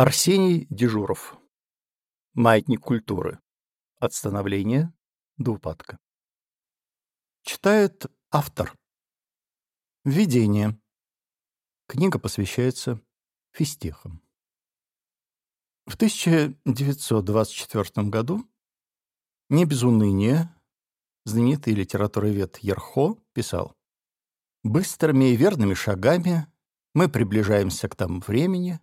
Арсений Дежуров. Маятник культуры. От становления до упадка. Читает автор. Введение. Книга посвящается физтехам. В 1924 году не без уныния знаменитый литературовед Ерхо писал «Быстрыми и верными шагами мы приближаемся к тому времени,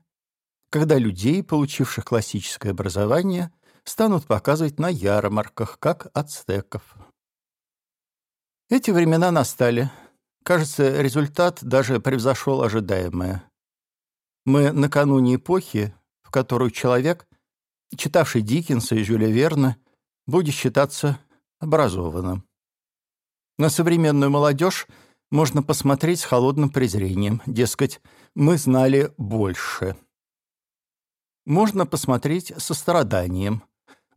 когда людей, получивших классическое образование, станут показывать на ярмарках, как ацтеков. Эти времена настали. Кажется, результат даже превзошел ожидаемое. Мы накануне эпохи, в которую человек, читавший Диккенса и Жюля Верна, будет считаться образованным. На современную молодежь можно посмотреть с холодным презрением, дескать, мы знали больше можно посмотреть со страданием.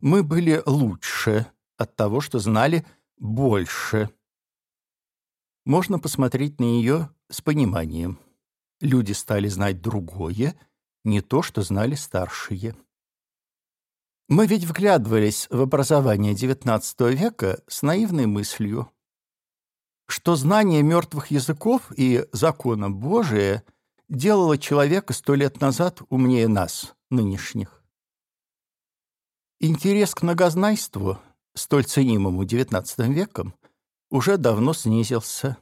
Мы были лучше от того, что знали больше. Можно посмотреть на нее с пониманием. Люди стали знать другое, не то, что знали старшие. Мы ведь вглядывались в образование XIX века с наивной мыслью, что знание мертвых языков и закона Божия делало человека сто лет назад умнее нас нынешних. Интерес к многознайству, столь ценимому XIX веком, уже давно снизился.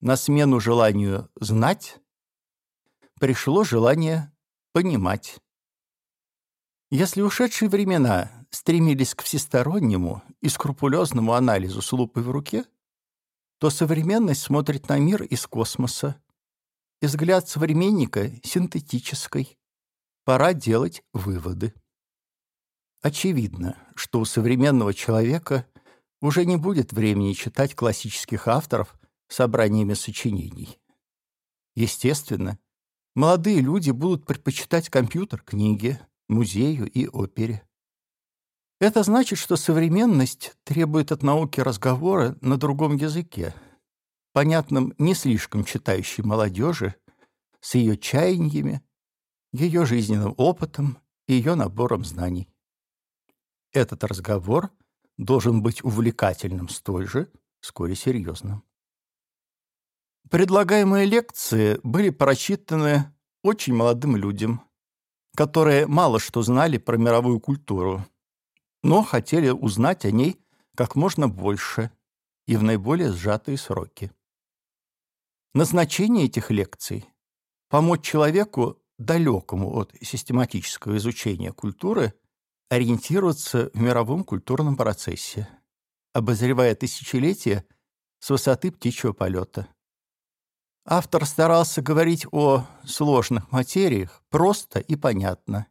На смену желанию знать пришло желание понимать. Если ушедшие времена стремились к всестороннему и скрупулезному анализу с лупой в руке, то современность смотрит на мир из космоса, и взгляд современника синтетической, пора делать выводы. Очевидно, что у современного человека уже не будет времени читать классических авторов собраниями сочинений. Естественно, молодые люди будут предпочитать компьютер, книги, музею и опере. Это значит, что современность требует от науки разговора на другом языке, понятном не слишком читающей молодежи, с ее чаяниями ее жизненным опытом и ее набором знаний. Этот разговор должен быть увлекательным столь же, вскоре серьезным. Предлагаемые лекции были прочитаны очень молодым людям, которые мало что знали про мировую культуру, но хотели узнать о ней как можно больше и в наиболее сжатые сроки. Назначение этих лекций – помочь человеку далекому от систематического изучения культуры, ориентироваться в мировом культурном процессе, обозревая тысячелетия с высоты птичьего полета. Автор старался говорить о сложных материях просто и понятно,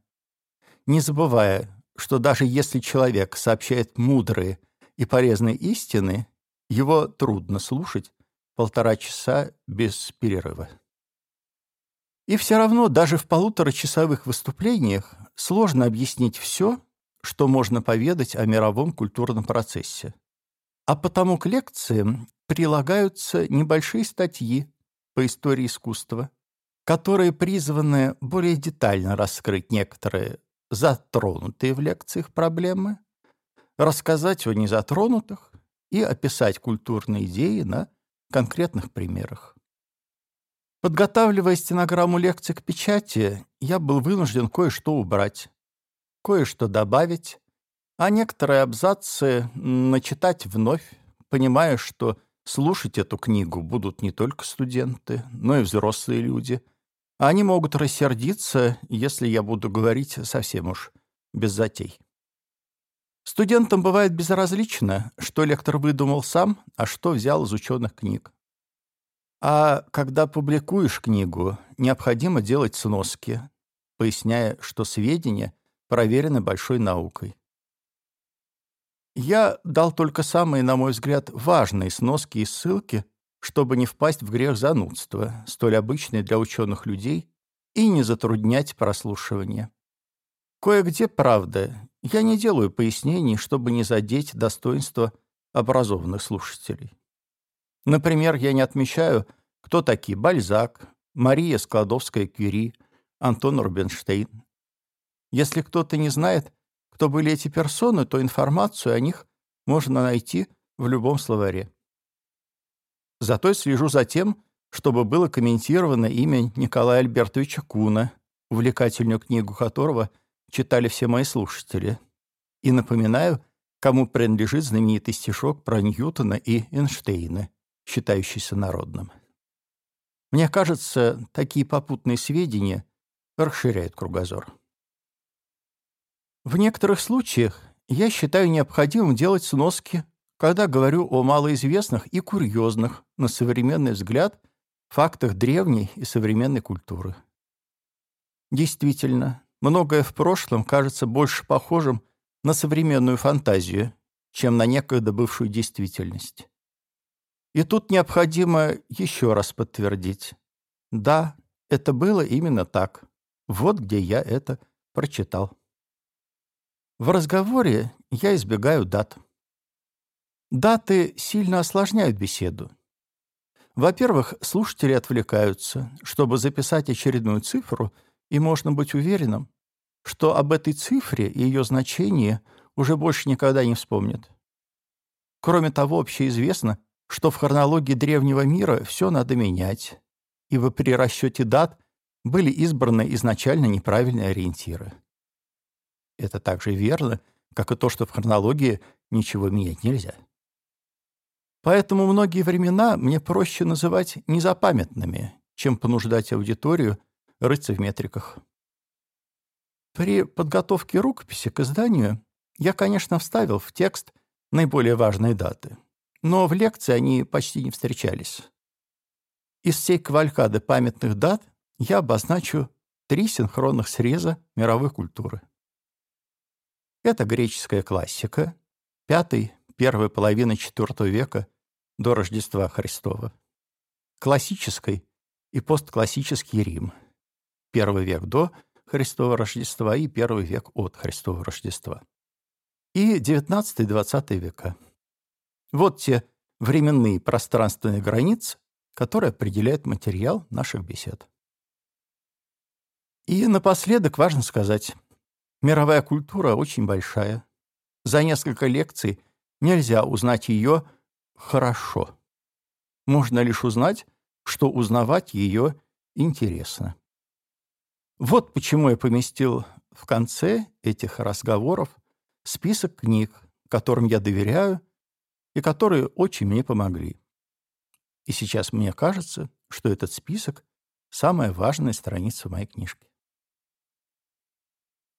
не забывая, что даже если человек сообщает мудрые и полезные истины, его трудно слушать полтора часа без перерыва. И все равно даже в полуторачасовых выступлениях сложно объяснить все, что можно поведать о мировом культурном процессе. А потому к лекциям прилагаются небольшие статьи по истории искусства, которые призваны более детально раскрыть некоторые затронутые в лекциях проблемы, рассказать о незатронутых и описать культурные идеи на конкретных примерах. Подготавливая стенограмму лекции к печати, я был вынужден кое-что убрать, кое-что добавить, а некоторые абзацы начитать вновь, понимая, что слушать эту книгу будут не только студенты, но и взрослые люди. Они могут рассердиться, если я буду говорить совсем уж без затей. Студентам бывает безразлично, что лектор выдумал сам, а что взял из ученых книг. А когда публикуешь книгу, необходимо делать сноски, поясняя, что сведения проверены большой наукой. Я дал только самые, на мой взгляд, важные сноски и ссылки, чтобы не впасть в грех занудства, столь обычный для ученых людей, и не затруднять прослушивание. Кое-где, правда, я не делаю пояснений, чтобы не задеть достоинство образованных слушателей. Например, я не отмечаю, кто такие Бальзак, Мария Складовская-Кюри, Антон Рубинштейн. Если кто-то не знает, кто были эти персоны, то информацию о них можно найти в любом словаре. Зато я слежу за тем, чтобы было комментировано имя Николая Альбертовича Куна, увлекательную книгу которого читали все мои слушатели. И напоминаю, кому принадлежит знаменитый стишок про Ньютона и Эйнштейна, считающийся народным. Мне кажется, такие попутные сведения расширяют кругозор. В некоторых случаях я считаю необходимым делать сноски, когда говорю о малоизвестных и курьезных, на современный взгляд, фактах древней и современной культуры. Действительно, многое в прошлом кажется больше похожим на современную фантазию, чем на некогда бывшую действительность. И тут необходимо еще раз подтвердить. Да, это было именно так. Вот где я это прочитал. В разговоре я избегаю дат. Даты сильно осложняют беседу. Во-первых, слушатели отвлекаются. Чтобы записать очередную цифру, и можно быть уверенным, что об этой цифре и ее значении уже больше никогда не вспомнят. Кроме того, общеизвестно, что в хронологии древнего мира все надо менять, ибо при расчете дат были избраны изначально неправильные ориентиры. Это также верно, как и то, что в хронологии ничего менять нельзя. Поэтому многие времена мне проще называть незапамятными, чем понуждать аудиторию рыться в метриках. При подготовке рукописи к изданию я, конечно, вставил в текст наиболее важные даты, но в лекции они почти не встречались. Из всей кавалькады памятных дат я обозначу три синхронных среза мировой культуры. Это греческая классика, пятый, первая половина IV века до Рождества Христова, классический и постклассический Рим, первый век до Христова Рождества и первый век от Христова Рождества, и XIX-XX века. Вот те временные пространственные границы, которые определяют материал наших бесед. И напоследок важно сказать, Мировая культура очень большая. За несколько лекций нельзя узнать ее хорошо. Можно лишь узнать, что узнавать ее интересно. Вот почему я поместил в конце этих разговоров список книг, которым я доверяю и которые очень мне помогли. И сейчас мне кажется, что этот список – самая важная страница моей книжки.